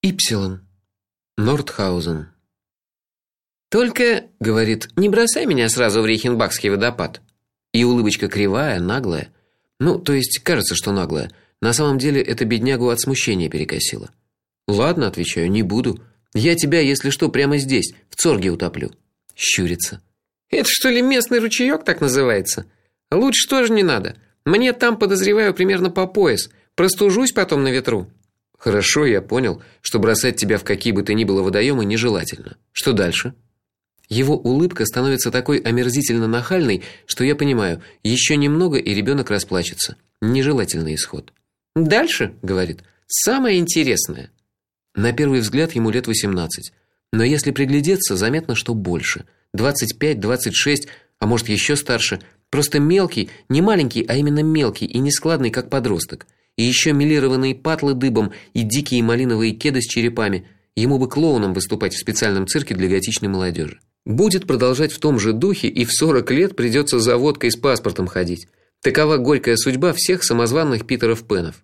Ипсилон. Нордхаузен. Только, говорит, не бросай меня сразу в Рейхенбахский водопад. И улыбочка кривая, наглая. Ну, то есть, кажется, что наглая. На самом деле это беднягу от смущения перекосило. Ладно, отвечаю, не буду. Я тебя, если что, прямо здесь, в цорге утоплю. Щурится. Это что ли местный ручеек так называется? Лучше тоже не надо. Мне там подозреваю примерно по пояс. Простужусь потом на ветру. Хорошо, я понял, что бросать тебя в какие бы то ни было водоемы нежелательно. Что дальше? Его улыбка становится такой омерзительно нахальной, что я понимаю, еще немного и ребенок расплачется. Нежелательный исход. Дальше, говорит. Самое интересное. На первый взгляд ему лет 18, но если приглядеться, заметно, что больше. 25, 26, а может, еще старше. Просто мелкий, не маленький, а именно мелкий и нескладный, как подросток и еще милированные патлы дыбом и дикие малиновые кеды с черепами. Ему бы клоуном выступать в специальном цирке для готичной молодежи. Будет продолжать в том же духе и в 40 лет придется за водкой с паспортом ходить. Такова горькая судьба всех самозванных Питеров Пенов.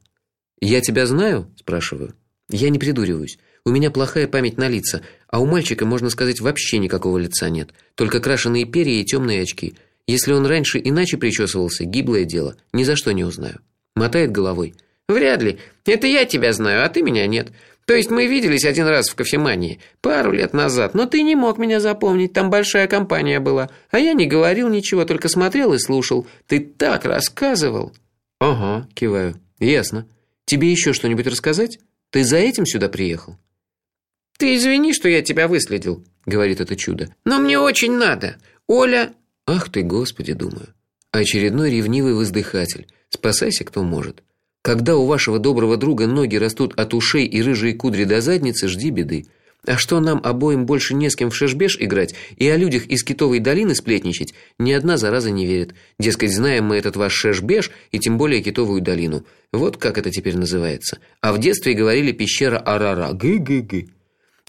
Я тебя знаю, спрашиваю. Я не придуриваюсь. У меня плохая память на лица, а у мальчика, можно сказать, вообще никакого лица нет, только крашеные перья и темные очки. Если он раньше иначе причесывался, гиблое дело, ни за что не узнаю. Мотает головой. Вряд ли. Это я тебя знаю, а ты меня нет. То есть мы виделись один раз в кофемании, пару лет назад, но ты не мог меня запомнить, там большая компания была. А я не говорил ничего, только смотрел и слушал. Ты так рассказывал. Ага, киваю. Ясно. Тебе еще что-нибудь рассказать? Ты за этим сюда приехал? Ты извини, что я тебя выследил, говорит это чудо. Но мне очень надо. Оля, ах ты, Господи, думаю. Очередной ревнивый воздыхатель. Спасайся, кто может. Когда у вашего доброго друга ноги растут от ушей и рыжие кудри до задницы, жди беды. А что нам обоим больше не с кем в шешбеш играть и о людях из Китовой долины сплетничать, ни одна зараза не верит. Дескать, знаем мы этот ваш шешбеш и тем более Китовую долину. Вот как это теперь называется. А в детстве говорили пещера Арара. Гы-гы-гы.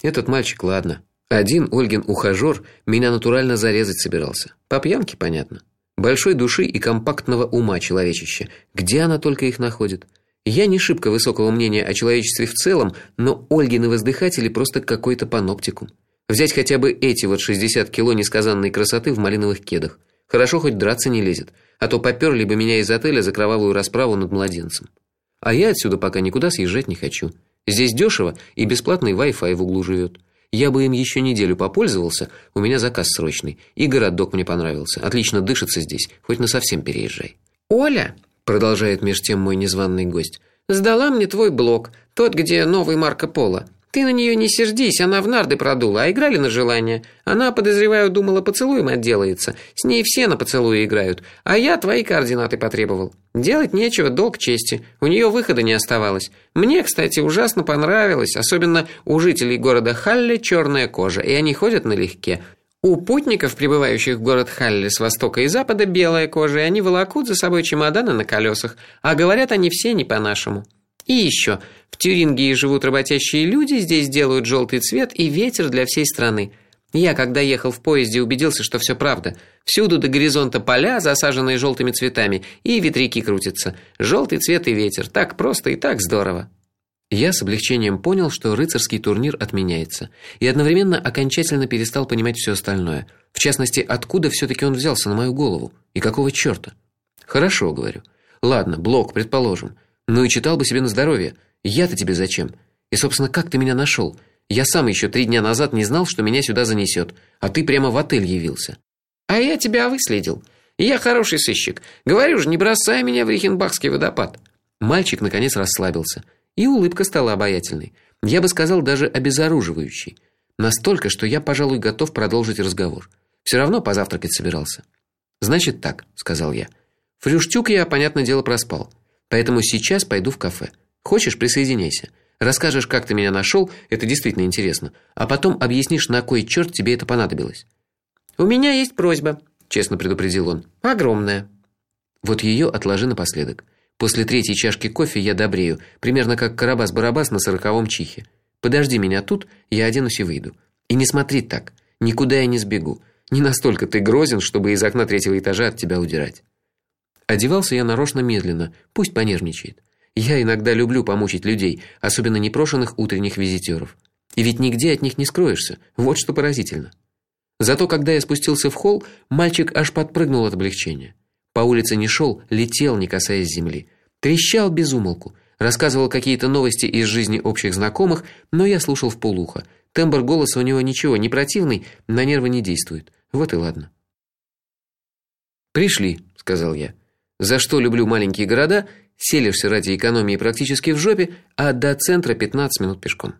Этот мальчик, ладно. Один Ольгин ухажер меня натурально зарезать собирался. По пьянке, понятно большой души и компактного ума человечище. Где она только их находит? Я не шибко высокого мнения о человечестве в целом, но Ольгины воздыхатели просто какой-то паноптикум. Взять хотя бы эти вот 60 кило несказанной красоты в малиновых кедах. Хорошо хоть драться не лезет, а то попёрли бы меня из отеля за кровавую расправу над младенцем. А я отсюда пока никуда съезжать не хочу. Здесь дешево и бесплатный Wi-Fi в углу живет. Я бы им еще неделю попользовался, у меня заказ срочный. И городок мне понравился. Отлично дышится здесь, хоть на совсем переезжай. Оля, продолжает меж тем мой незваный гость. Сдала мне твой блог, тот, где новый Марко Поло. Ты на нее не сердись, она в нарды продула, а играли на желание. Она, подозреваю, думала, поцелуем отделается. С ней все на поцелуи играют, а я твои координаты потребовал. Делать нечего, долг чести. У нее выхода не оставалось. Мне, кстати, ужасно понравилось, особенно у жителей города Халле черная кожа, и они ходят налегке. У путников, прибывающих в город Халле с востока и запада, белая кожа, и они волокут за собой чемоданы на колесах, а говорят они все не по-нашему. И еще, в Тюрингии живут работящие люди, здесь делают желтый цвет и ветер для всей страны. Я, когда ехал в поезде, убедился, что все правда. Всюду до горизонта поля, засаженные желтыми цветами, и ветряки крутятся. Желтый цвет и ветер. Так просто и так здорово. Я с облегчением понял, что рыцарский турнир отменяется, и одновременно окончательно перестал понимать все остальное. В частности, откуда все таки он взялся на мою голову и какого чёрта? Хорошо, говорю. Ладно, блок, предположим. Ну и читал бы себе на здоровье. Я-то тебе зачем? И, собственно, как ты меня нашел? Я сам еще три дня назад не знал, что меня сюда занесет, а ты прямо в отель явился. А я тебя выследил. Я хороший сыщик. Говорю же, не бросай меня в Рихенбахский водопад. Мальчик наконец расслабился, и улыбка стала обаятельной. Я бы сказал даже обезоруживающей. Настолько, что я, пожалуй, готов продолжить разговор. Все равно позавтракать собирался. Значит так, сказал я. Фрюштюк я, понятное дело, проспал. Поэтому сейчас пойду в кафе. Хочешь, присоединяйся. Расскажешь, как ты меня нашел, это действительно интересно, а потом объяснишь, на кой черт тебе это понадобилось. У меня есть просьба, честно предупредил он. Огромная. Вот ее отложи напоследок. После третьей чашки кофе я добрею, примерно как Карабас-Барабас на сороковом чихе. Подожди меня тут, я оденусь и выйду. И не смотри так. Никуда я не сбегу. Не настолько ты грозен, чтобы из окна третьего этажа от тебя удирать. Одевался я нарочно медленно, пусть понервничает. Я иногда люблю помучить людей, особенно непрошеных утренних визитёров. И ведь нигде от них не скроешься. Вот что поразительно. Зато когда я спустился в холл, мальчик аж подпрыгнул от облегчения. По улице не шел, летел, не касаясь земли. Трещал без умолку, рассказывал какие-то новости из жизни общих знакомых, но я слушал вполуха. Тембр голоса у него ничего, не противный, на нервы не действует. Вот и ладно. Пришли, сказал я. За что люблю маленькие города? Селишься ради экономии практически в жопе, а до центра 15 минут пешком.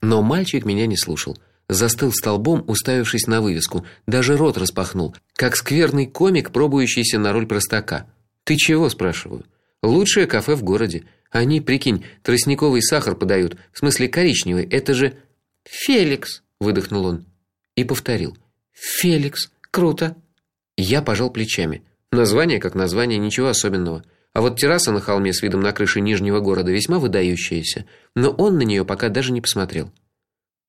Но мальчик меня не слушал. Застыл столбом, уставившись на вывеску, даже рот распахнул, как скверный комик, пробующийся на роль простака. Ты чего, спрашиваю? Лучшее кафе в городе. Они, прикинь, тростниковый сахар подают, в смысле коричневый. Это же Феликс, выдохнул он и повторил: Феликс, круто. Я пожал плечами. Название как название, ничего особенного. А вот терраса на холме с видом на крыши нижнего города весьма выдающаяся, но он на нее пока даже не посмотрел.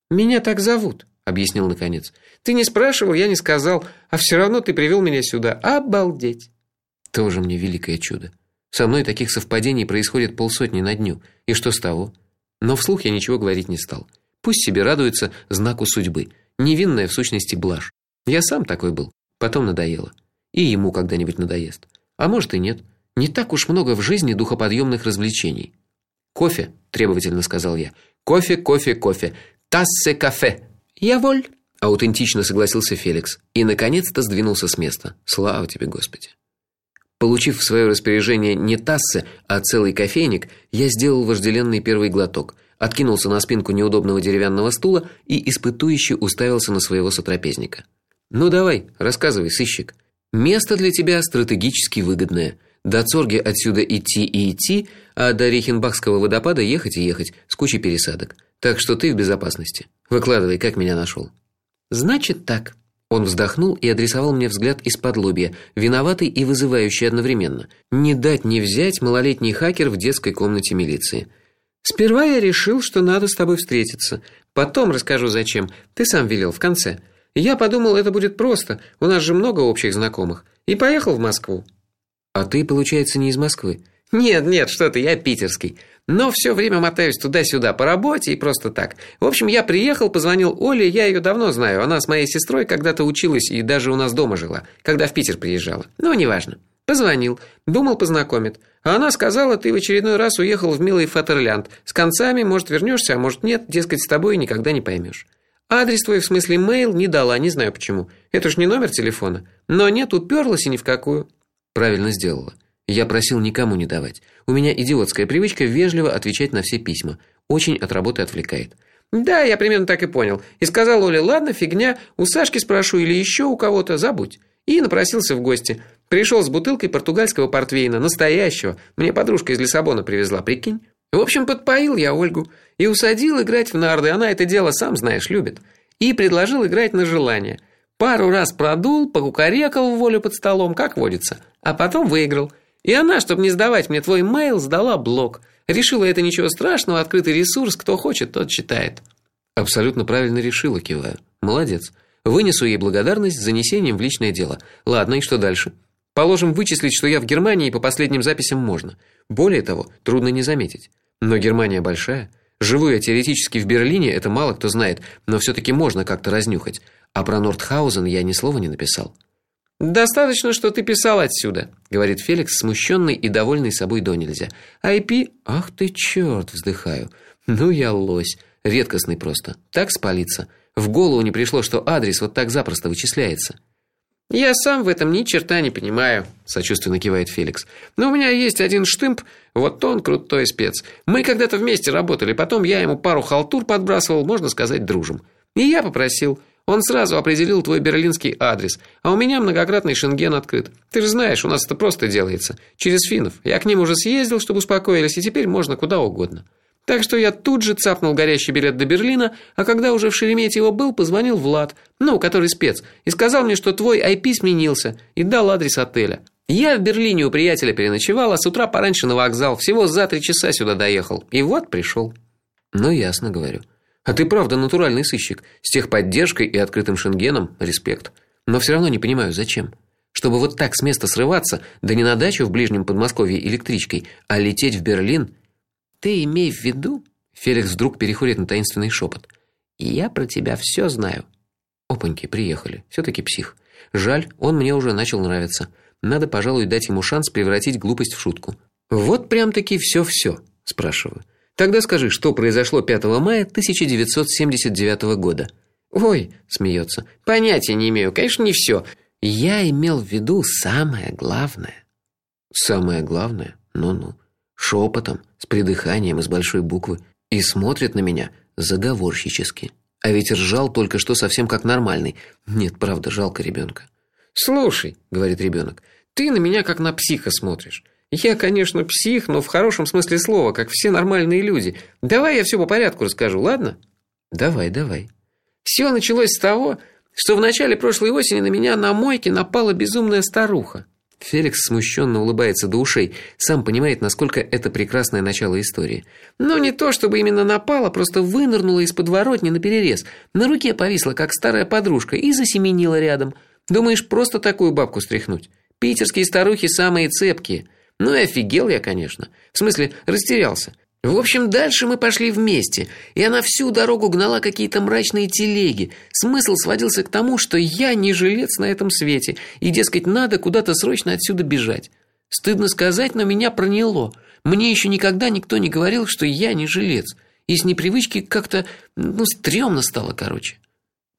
Меня так зовут, объяснил наконец. Ты не спрашивал, я не сказал, а все равно ты привел меня сюда. Обалдеть. Тоже мне великое чудо. Со мной таких совпадений происходит полсотни на дню, и что с того? Но вслух я ничего говорить не стал. Пусть себе радуется знаку судьбы. Невинная в сущности блажь. Я сам такой был, потом надоело. И ему когда-нибудь надоест. А может и нет. Не так уж много в жизни духоподъемных развлечений. Кофе, требовательно сказал я. Кофе, кофе, кофе. Тассе кафе. Я воль. Аутентично согласился Феликс и наконец-то сдвинулся с места. Слава тебе, Господи. Получив в свое распоряжение не тассы, а целый кофейник, я сделал вожделенный первый глоток, откинулся на спинку неудобного деревянного стула и испытующе уставился на своего сотрапезника. Ну давай, рассказывай, сыщик. Место для тебя стратегически выгодное. До Цорги отсюда идти и идти, а до Рейхенбахского водопада ехать и ехать с кучей пересадок. Так что ты в безопасности. Выкладывай, как меня нашел. Значит так, он вздохнул и адресовал мне взгляд из-под лобья, виноватый и вызывающий одновременно. Не дать не взять малолетний хакер в детской комнате милиции. Сперва я решил, что надо с тобой встретиться. Потом расскажу зачем. Ты сам велел в конце. Я подумал, это будет просто. У нас же много общих знакомых. И поехал в Москву. А ты, получается, не из Москвы? Нет, нет, что ты, я питерский. Но все время мотаюсь туда-сюда по работе и просто так. В общем, я приехал, позвонил Оле, я ее давно знаю. Она с моей сестрой когда-то училась и даже у нас дома жила, когда в Питер приезжала. Ну, неважно. Позвонил, думал, познакомит. А она сказала: "Ты в очередной раз уехал в милый Фатерлянд. С концами, может, вернешься, а может, нет, дескать, с тобой никогда не поймешь. Адрес твой, в смысле mail, не дала, не знаю почему. Это ж не номер телефона. Но нет, уперлась и ни в какую. Правильно сделала. Я просил никому не давать. У меня идиотская привычка вежливо отвечать на все письма. Очень от работы отвлекает. Да, я примерно так и понял. И сказал Оле: "Ладно, фигня, у Сашки спрошу или еще у кого-то, забудь". И напросился в гости. Пришел с бутылкой португальского портвейна, настоящего. Мне подружка из Лиссабона привезла, прикинь. В общем, подпоил я Ольгу и усадил играть в нарды. Она это дело, сам знаешь, любит. И предложил играть на желание. Пару раз продул, покукарекал в волю под столом, как водится, а потом выиграл. И она, чтобы не сдавать мне твой mail, сдала блок. Решила это ничего страшного, открытый ресурс, кто хочет, тот читает. Абсолютно правильно решила, киваю. Молодец. Вынесу ей благодарность с занесением в личное дело. Ладно, и что дальше? Положим, вычислить, что я в Германии по последним записям можно. Более того, трудно не заметить. Но Германия большая. Живу я теоретически в Берлине, это мало кто знает, но все таки можно как-то разнюхать. А про Нордхаузен я ни слова не написал. Достаточно, что ты писал отсюда, говорит Феликс, смущенный и довольный собой до нельзя. IP, ах ты чёрт, вздыхаю. Ну я лось, редкостный просто. Так спалиться. В голову не пришло, что адрес вот так запросто вычисляется. Я сам в этом ни черта не понимаю, сочувственно кивает Феликс. Но у меня есть один штымп, вот он крутой спец. Мы когда-то вместе работали, потом я ему пару халтур подбрасывал, можно сказать, дружим. И я попросил он сразу определил твой берлинский адрес, а у меня многократный шенген открыт. Ты же знаешь, у нас это просто делается. Через финнов. Я к ним уже съездил, чтобы успокоились, и теперь можно куда угодно. Так что я тут же цапнул горящий билет до Берлина, а когда уже в Шереметьево был, позвонил Влад, ну, который спец, и сказал мне, что твой IP сменился, и дал адрес отеля. Я в Берлине у приятеля переночевал, а с утра пораньше на вокзал, всего за три часа сюда доехал. И вот пришел. Ну ясно, говорю. А ты правда натуральный сыщик, с техподдержкой и открытым шенгеном. Респект. Но все равно не понимаю, зачем? Чтобы вот так с места срываться, да не на дачу в ближнем Подмосковье электричкой, а лететь в Берлин ты имей в виду, Феликс вдруг переходит на таинственный шепот. Я про тебя все знаю. Опаньки, приехали. все таки псих. Жаль, он мне уже начал нравиться. Надо, пожалуй, дать ему шанс превратить глупость в шутку. Вот прям-таки все все спрашиваю. Тогда скажи, что произошло 5 мая 1979 года? Ой, смеется. Понятия не имею, конечно, не все. Я имел в виду самое главное. Самое главное? Ну-ну. Шепотом, с придыханием из большой буквы и смотрит на меня заговорщически. А ведь ржал только что совсем как нормальный. Нет, правда, жалко ребенка. Слушай, говорит ребенок, ты на меня как на психа смотришь. Я, конечно, псих, но в хорошем смысле слова, как все нормальные люди. Давай я все по порядку расскажу, ладно? Давай, давай. Все началось с того, что в начале прошлой осени на меня на мойке напала безумная старуха. Феликс смущенно улыбается до ушей, сам понимает, насколько это прекрасное начало истории. Но не то, чтобы именно напала, просто вынырнула из подворотни на перерез, на руке повисла, как старая подружка, и засеменила рядом. Думаешь, просто такую бабку стряхнуть? Питерские старухи самые цепкие. Ну и офигел я, конечно. В смысле, растерялся. В общем, дальше мы пошли вместе, и она всю дорогу гнала какие-то мрачные телеги. Смысл сводился к тому, что я не жилец на этом свете, и, дескать, надо куда-то срочно отсюда бежать. Стыдно сказать, но меня проняло. Мне еще никогда никто не говорил, что я не жилец. И с непривычки как-то, ну, стрёмно стало, короче.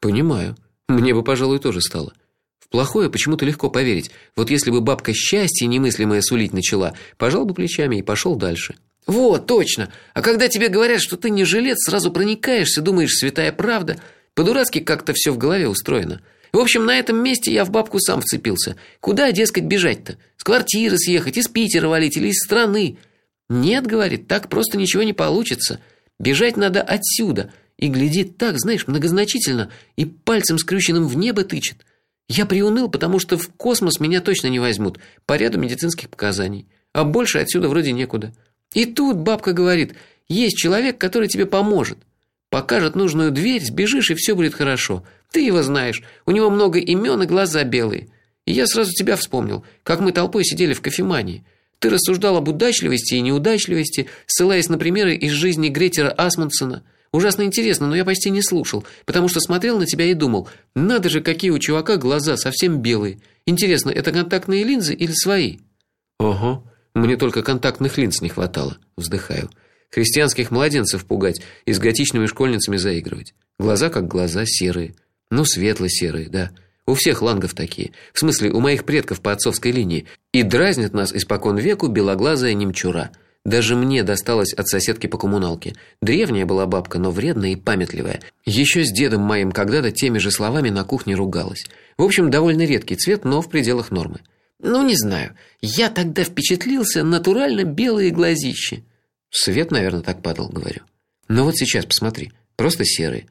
Понимаю. Мне бы, пожалуй, тоже стало. В плохое почему-то легко поверить. Вот если бы бабка счастье немыслимое сулить начала, пожал бы плечами и пошел дальше. Вот, точно. А когда тебе говорят, что ты не жилец, сразу проникаешься, думаешь, святая правда. По-дурацки как-то все в голове устроено. В общем, на этом месте я в бабку сам вцепился. Куда, дескать, бежать-то? С квартиры съехать, из Питера валить или из страны? Нет, говорит, так просто ничего не получится. Бежать надо отсюда. И глядит так, знаешь, многозначительно и пальцем скрюченным в небо тычет. Я приуныл, потому что в космос меня точно не возьмут по ряду медицинских показаний. А больше отсюда вроде некуда. И тут бабка говорит: "Есть человек, который тебе поможет. Покажет нужную дверь, сбежишь и все будет хорошо. Ты его знаешь. У него много имен и глаза белые". И я сразу тебя вспомнил, как мы толпой сидели в кофемании. Ты рассуждал об удачливости и неудачливости, ссылаясь на примеры из жизни Гретера Асмундсена. Ужасно интересно, но я почти не слушал, потому что смотрел на тебя и думал: "Надо же, какие у чувака глаза совсем белые. Интересно, это контактные линзы или свои?" Ого. Мне только контактных линз не хватало, вздыхаю. Христианских младенцев пугать и с готичными школьницами заигрывать. Глаза как глаза серые, ну светло-серые, да. У всех лангов такие. В смысле, у моих предков по отцовской линии. И дразнит нас испокон веку белоглазая немчура. Даже мне досталось от соседки по коммуналке. Древняя была бабка, но вредная и памятливая. Еще с дедом моим когда-то теми же словами на кухне ругалась. В общем, довольно редкий цвет, но в пределах нормы. Ну, не знаю. Я тогда впечатлился натурально белые глазища. Свет, наверное, так падал, говорю. Но вот сейчас посмотри, просто серые.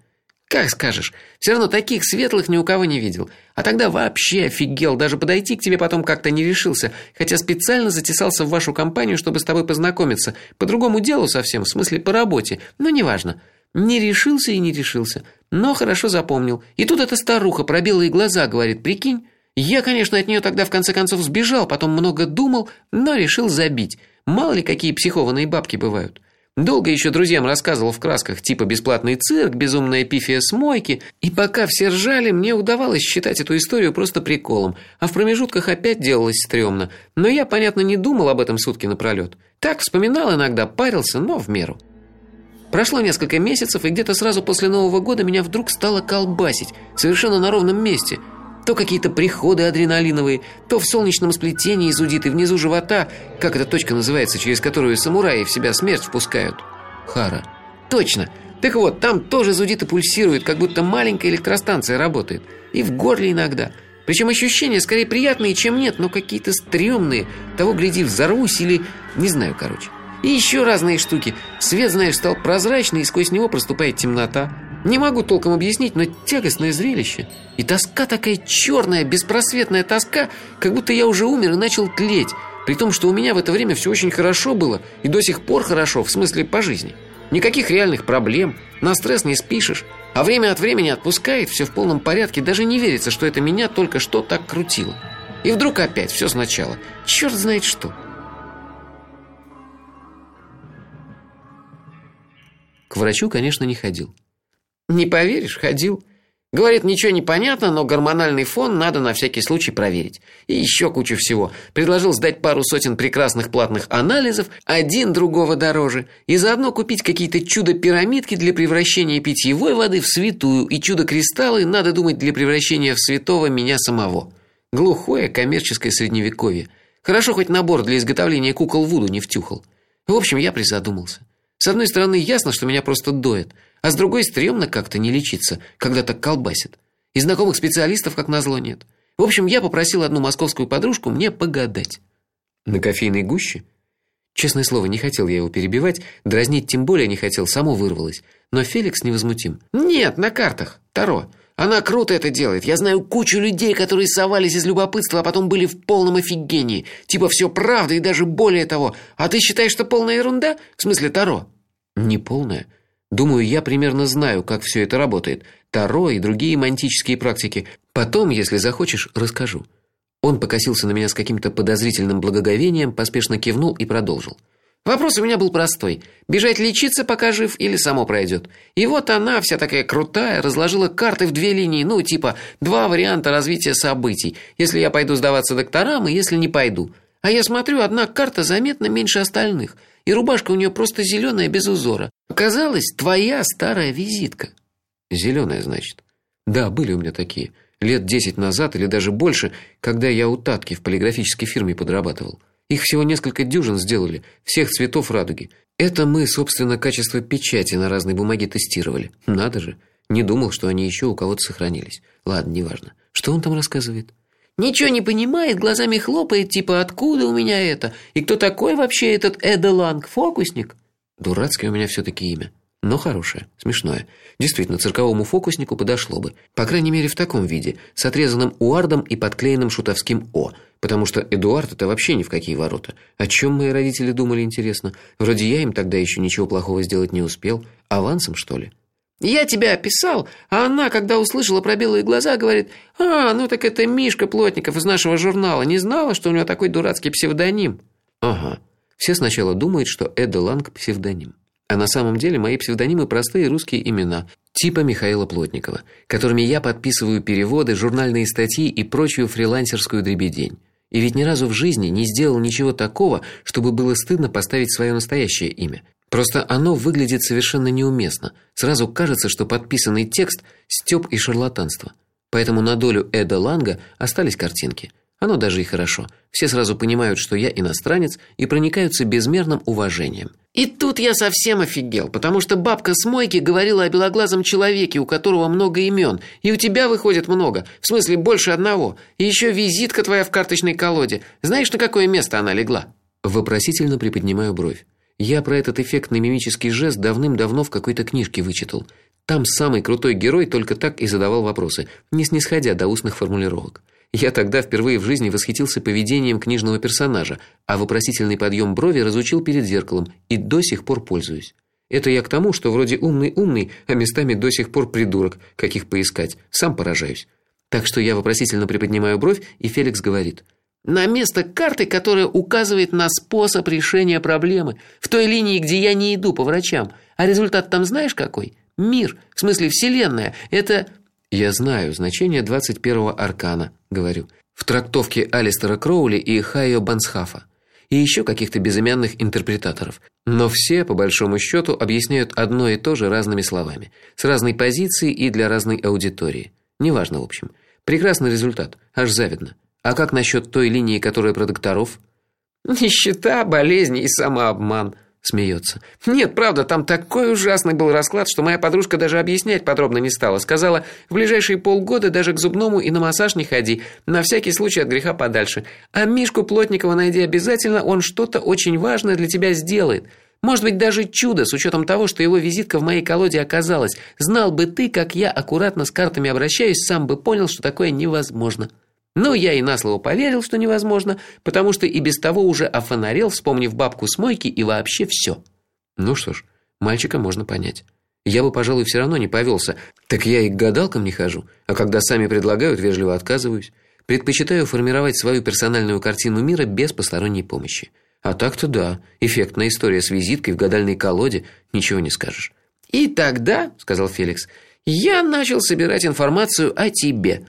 Как скажешь. Все равно таких светлых ни у кого не видел. А тогда вообще офигел, даже подойти к тебе потом как-то не решился, хотя специально затесался в вашу компанию, чтобы с тобой познакомиться. По другому делу совсем, в смысле по работе. Но неважно. Не решился и не решился, но хорошо запомнил. И тут эта старуха про белые глаза говорит: "Прикинь, я, конечно, от нее тогда в конце концов сбежал, потом много думал, но решил забить. Мало ли какие психованные бабки бывают. Долго еще друзьям рассказывал в красках, типа бесплатный цирк, безумная пифия с мойки, и пока все ржали, мне удавалось считать эту историю просто приколом, а в промежутках опять делалось стрёмно. Но я, понятно, не думал об этом сутки напролёт. Так вспоминал иногда, парился, но в меру. Прошло несколько месяцев, и где-то сразу после Нового года меня вдруг стало колбасить, совершенно на ровном месте – то какие-то приходы адреналиновые, то в солнечном сплетении зудит и внизу живота, как эта точка называется, через которую самураи в себя смерть впускают. Хара. Точно. Так вот, там тоже зудит и пульсирует, как будто маленькая электростанция работает. И в горле иногда. Причем ощущения скорее приятные, чем нет, но какие-то стрёмные. Того гляди, взорвусь или... Не знаю, короче. И еще разные штуки. Свет, знаешь, стал прозрачный, и сквозь него проступает темнота. Не могу толком объяснить, но тягостное зрелище. И тоска такая черная, беспросветная тоска, как будто я уже умер и начал тлеть. При том, что у меня в это время все очень хорошо было, и до сих пор хорошо, в смысле по жизни. Никаких реальных проблем, на стресс не спишешь. А время от времени отпускает, все в полном порядке, даже не верится, что это меня только что так крутило. И вдруг опять все сначала. Черт знает что. врачу, конечно, не ходил. Не поверишь, ходил. Говорит, ничего не понятно, но гормональный фон надо на всякий случай проверить. И еще кучу всего. Предложил сдать пару сотен прекрасных платных анализов, один другого дороже, и заодно купить какие-то чудо-пирамидки для превращения питьевой воды в святую и чудо-кристаллы, надо думать, для превращения в святого меня самого. Глухое коммерческое средневековье. Хорошо хоть набор для изготовления кукол Вуду не втюхал. В общем, я призадумался. С одной стороны, ясно, что меня просто доет, а с другой стрёмно как-то не лечиться, когда так колбасит. И знакомых специалистов как назло нет. В общем, я попросил одну московскую подружку мне погадать. На кофейной гуще? Честное слово, не хотел я его перебивать, дразнить тем более не хотел, само вырвалось. Но Феликс невозмутим. Нет, на картах. Таро. Она круто это делает. Я знаю кучу людей, которые совались из любопытства, а потом были в полном офигении. Типа все правда и даже более того. А ты считаешь, что полная ерунда? В смысле Таро? Не полная. Думаю, я примерно знаю, как все это работает. Таро и другие мантические практики. Потом, если захочешь, расскажу. Он покосился на меня с каким-то подозрительным благоговением, поспешно кивнул и продолжил. Вопрос у меня был простой: бежать лечиться, пока жив, или само пройдет. И вот она, вся такая крутая, разложила карты в две линии, ну, типа два варианта развития событий. Если я пойду сдаваться докторам, и если не пойду. А я смотрю, одна карта заметно меньше остальных и рубашка у нее просто зеленая без узора. Оказалось, твоя старая визитка. Зеленая, значит. Да, были у меня такие. Лет десять назад или даже больше, когда я у Татки в полиграфической фирме подрабатывал. Их всего несколько дюжин сделали, всех цветов радуги. Это мы, собственно, качество печати на разной бумаге тестировали. Надо же, не думал, что они еще у кого-то сохранились. Ладно, неважно. Что он там рассказывает? Ничего не понимает, глазами хлопает, типа откуда у меня это? И кто такой вообще этот Эделанг, фокусник? Дурацкое у меня все таки имя, но хорошее, смешное. Действительно, цирковому фокуснику подошло бы, по крайней мере, в таком виде, с отрезанным уардом и подклеенным шутовским о, потому что Эдуард это вообще ни в какие ворота. О чем мои родители думали, интересно? Вроде я им тогда еще ничего плохого сделать не успел, авансом, что ли? Я тебя описал, а она, когда услышала про белые глаза, говорит: "А, ну так это Мишка Плотников из нашего журнала. Не знала, что у него такой дурацкий псевдоним". Ага. Все сначала думают, что Эда Ланг псевдоним. А на самом деле мои псевдонимы простые русские имена, типа Михаила Плотникова, которыми я подписываю переводы, журнальные статьи и прочую фрилансерскую дребедень. И ведь ни разу в жизни не сделал ничего такого, чтобы было стыдно поставить свое настоящее имя. Просто оно выглядит совершенно неуместно. Сразу кажется, что подписанный текст стёб и шарлатанство. Поэтому на долю Эда Ланга остались картинки. Оно даже и хорошо. Все сразу понимают, что я иностранец и проникаются безмерным уважением. И тут я совсем офигел, потому что бабка с мойки говорила о белоглазом человеке, у которого много имен, и у тебя выходит много, в смысле больше одного. И еще визитка твоя в карточной колоде. Знаешь, на какое место она легла? Вопросительно приподнимаю бровь. Я про этот эффектный мимический жест давным-давно в какой-то книжке вычитал. Там самый крутой герой только так и задавал вопросы, не снисходя до устных формулировок. Я тогда впервые в жизни восхитился поведением книжного персонажа, а вопросительный подъем брови разучил перед зеркалом и до сих пор пользуюсь. Это я к тому, что вроде умный-умный, а местами до сих пор придурок, каких поискать. Сам поражаюсь. Так что я вопросительно приподнимаю бровь, и Феликс говорит: на место карты, которая указывает на способ решения проблемы, в той линии, где я не иду по врачам. А результат там знаешь какой? Мир, в смысле вселенная. Это Я знаю значение 21-го аркана, говорю. В трактовке Алистера Кроули и Хайо Бансхафа. И еще каких-то безымянных интерпретаторов. Но все, по большому счету, объясняют одно и то же разными словами, с разной позиции и для разной аудитории. Неважно, в общем. Прекрасный результат, аж завидно. А как насчет той линии, которая про докторов? Нищета, болезни и самообман, смеется. Нет, правда, там такой ужасный был расклад, что моя подружка даже объяснять подробно не стала. Сказала: "В ближайшие полгода даже к зубному и на массаж не ходи, на всякий случай от греха подальше. А Мишку Плотникова найди обязательно, он что-то очень важное для тебя сделает". Может быть, даже чудо, с учетом того, что его визитка в моей колоде оказалась. Знал бы ты, как я аккуратно с картами обращаюсь, сам бы понял, что такое невозможно. Но я и на слово поверил, что невозможно, потому что и без того уже офонарел, вспомнив бабку с мойки и вообще все. Ну что ж, мальчика можно понять. Я бы, пожалуй, все равно не повелся. Так я и к гадалкам не хожу, а когда сами предлагают, вежливо отказываюсь. Предпочитаю формировать свою персональную картину мира без посторонней помощи. А так-то да, эффектная история с визиткой в гадальной колоде, ничего не скажешь. И тогда, сказал Феликс, я начал собирать информацию о тебе.